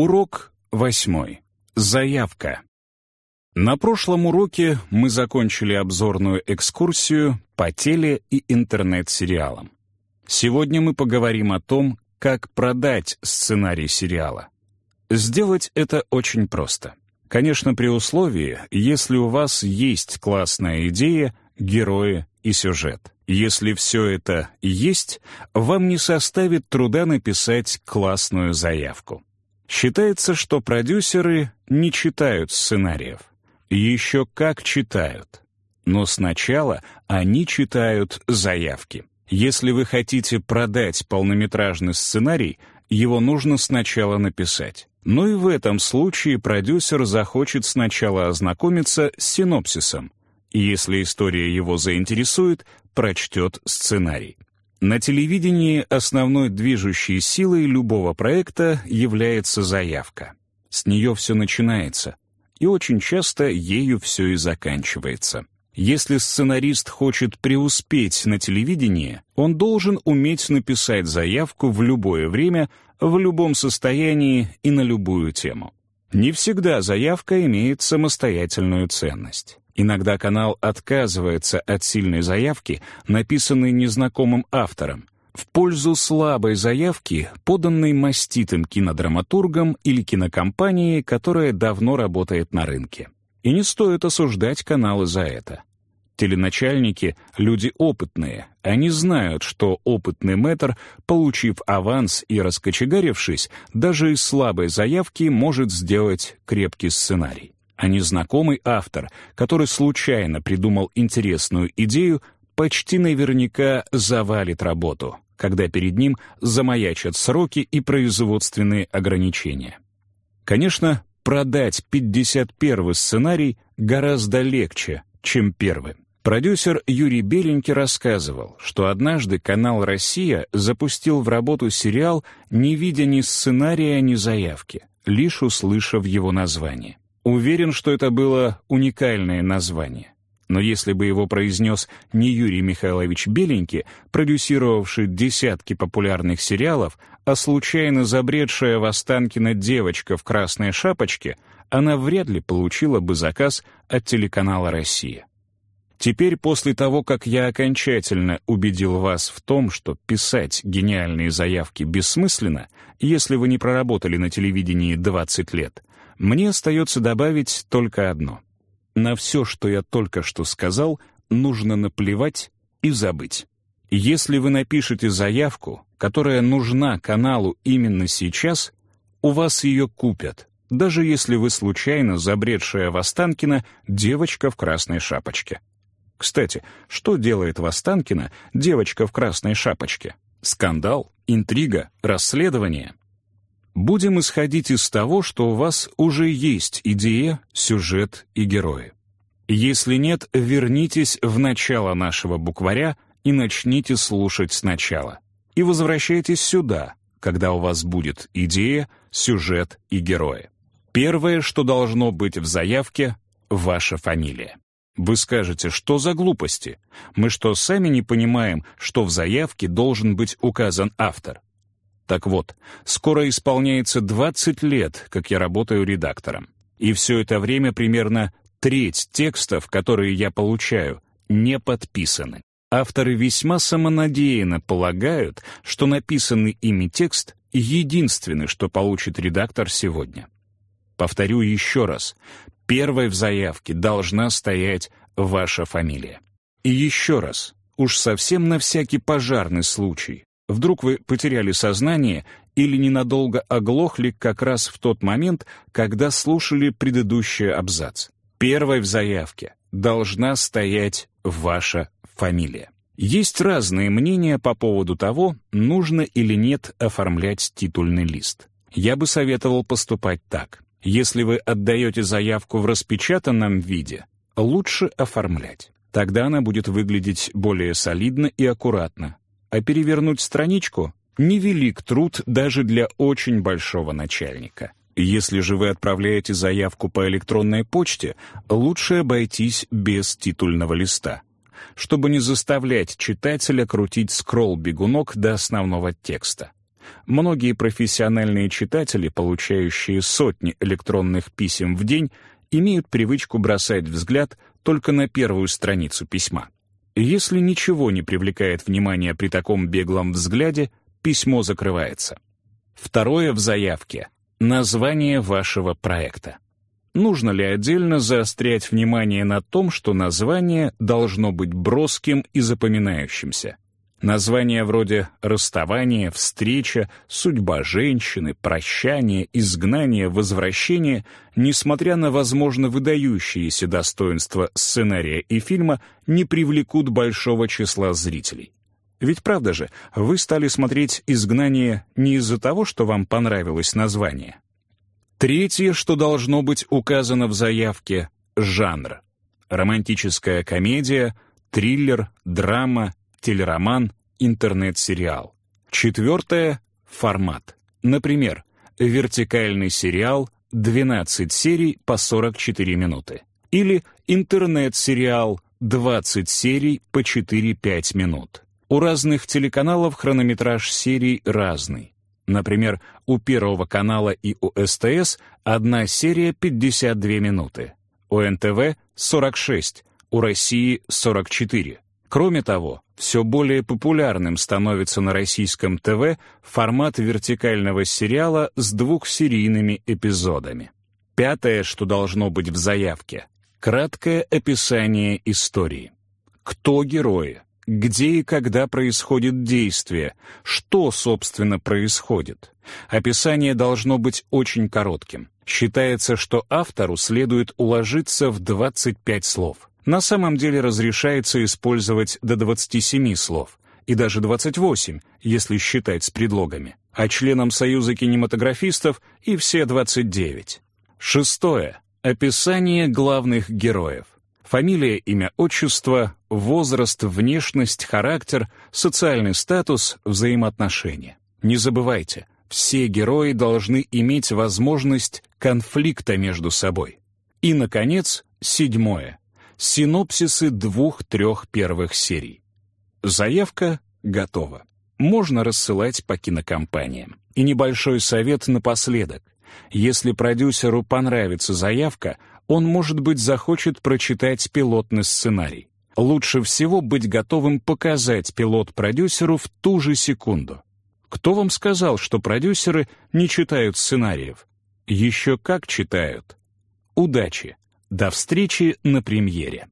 Урок восьмой. Заявка. На прошлом уроке мы закончили обзорную экскурсию по теле- и интернет-сериалам. Сегодня мы поговорим о том, как продать сценарий сериала. Сделать это очень просто. Конечно, при условии, если у вас есть классная идея, герои и сюжет. Если все это есть, вам не составит труда написать классную заявку. Считается, что продюсеры не читают сценариев. Еще как читают. Но сначала они читают заявки. Если вы хотите продать полнометражный сценарий, его нужно сначала написать. Но и в этом случае продюсер захочет сначала ознакомиться с синопсисом, если история его заинтересует, прочтет сценарий. На телевидении основной движущей силой любого проекта является заявка. С нее все начинается, и очень часто ею все и заканчивается. Если сценарист хочет преуспеть на телевидении, он должен уметь написать заявку в любое время, в любом состоянии и на любую тему. Не всегда заявка имеет самостоятельную ценность. Иногда канал отказывается от сильной заявки, написанной незнакомым автором, в пользу слабой заявки, поданной маститым кинодраматургом или кинокомпанией, которая давно работает на рынке. И не стоит осуждать каналы за это. Теленачальники — люди опытные. Они знают, что опытный мэтр, получив аванс и раскочегарившись, даже из слабой заявки может сделать крепкий сценарий а незнакомый автор, который случайно придумал интересную идею, почти наверняка завалит работу, когда перед ним замаячат сроки и производственные ограничения. Конечно, продать 51 сценарий гораздо легче, чем первый. Продюсер Юрий Беленький рассказывал, что однажды канал «Россия» запустил в работу сериал, не видя ни сценария, ни заявки, лишь услышав его название. Уверен, что это было уникальное название. Но если бы его произнес не Юрий Михайлович Беленький, продюсировавший десятки популярных сериалов, а случайно забредшая в Останкино девочка в красной шапочке, она вряд ли получила бы заказ от телеканала «Россия». Теперь, после того, как я окончательно убедил вас в том, что писать гениальные заявки бессмысленно, если вы не проработали на телевидении 20 лет, мне остается добавить только одно. На все, что я только что сказал, нужно наплевать и забыть. Если вы напишете заявку, которая нужна каналу именно сейчас, у вас ее купят, даже если вы случайно забредшая в Останкино девочка в красной шапочке. Кстати, что делает в девочка в красной шапочке? Скандал, интрига, расследование. Будем исходить из того, что у вас уже есть идея, сюжет и герои. Если нет, вернитесь в начало нашего букваря и начните слушать сначала. И возвращайтесь сюда, когда у вас будет идея, сюжет и герои. Первое, что должно быть в заявке — ваша фамилия. Вы скажете, что за глупости? Мы что, сами не понимаем, что в заявке должен быть указан автор? Так вот, скоро исполняется 20 лет, как я работаю редактором. И все это время примерно треть текстов, которые я получаю, не подписаны. Авторы весьма самонадеянно полагают, что написанный ими текст — единственный, что получит редактор сегодня. Повторю еще раз. Первой в заявке должна стоять ваша фамилия. И еще раз, уж совсем на всякий пожарный случай, Вдруг вы потеряли сознание или ненадолго оглохли как раз в тот момент, когда слушали предыдущий абзац. Первой в заявке должна стоять ваша фамилия. Есть разные мнения по поводу того, нужно или нет оформлять титульный лист. Я бы советовал поступать так. Если вы отдаете заявку в распечатанном виде, лучше оформлять. Тогда она будет выглядеть более солидно и аккуратно, а перевернуть страничку — невелик труд даже для очень большого начальника. Если же вы отправляете заявку по электронной почте, лучше обойтись без титульного листа, чтобы не заставлять читателя крутить скролл-бегунок до основного текста. Многие профессиональные читатели, получающие сотни электронных писем в день, имеют привычку бросать взгляд только на первую страницу письма. Если ничего не привлекает внимания при таком беглом взгляде, письмо закрывается. Второе в заявке — название вашего проекта. Нужно ли отдельно заострять внимание на том, что название должно быть броским и запоминающимся? Названия вроде «расставание», «встреча», «судьба женщины», «прощание», «изгнание», «возвращение», несмотря на, возможно, выдающиеся достоинства сценария и фильма, не привлекут большого числа зрителей. Ведь правда же, вы стали смотреть «Изгнание» не из-за того, что вам понравилось название. Третье, что должно быть указано в заявке — жанр. Романтическая комедия, триллер, драма, телероман, интернет-сериал. Четвертое — формат. Например, вертикальный сериал 12 серий по 44 минуты. Или интернет-сериал 20 серий по 4-5 минут. У разных телеканалов хронометраж серий разный. Например, у Первого канала и у СТС одна серия 52 минуты. У НТВ — 46, у России — 44. Кроме того, все более популярным становится на российском ТВ формат вертикального сериала с двухсерийными эпизодами. Пятое, что должно быть в заявке — краткое описание истории. Кто герои? Где и когда происходит действие? Что, собственно, происходит? Описание должно быть очень коротким. Считается, что автору следует уложиться в 25 слов. На самом деле разрешается использовать до 27 слов, и даже 28, если считать с предлогами, а членам Союза кинематографистов и все 29. Шестое. Описание главных героев. Фамилия, имя, отчество, возраст, внешность, характер, социальный статус, взаимоотношения. Не забывайте, все герои должны иметь возможность конфликта между собой. И, наконец, седьмое синопсисы двух-трех первых серий. Заявка готова. Можно рассылать по кинокомпаниям. И небольшой совет напоследок. Если продюсеру понравится заявка, он, может быть, захочет прочитать пилотный сценарий. Лучше всего быть готовым показать пилот продюсеру в ту же секунду. Кто вам сказал, что продюсеры не читают сценариев? Еще как читают. Удачи! До встречи на премьере.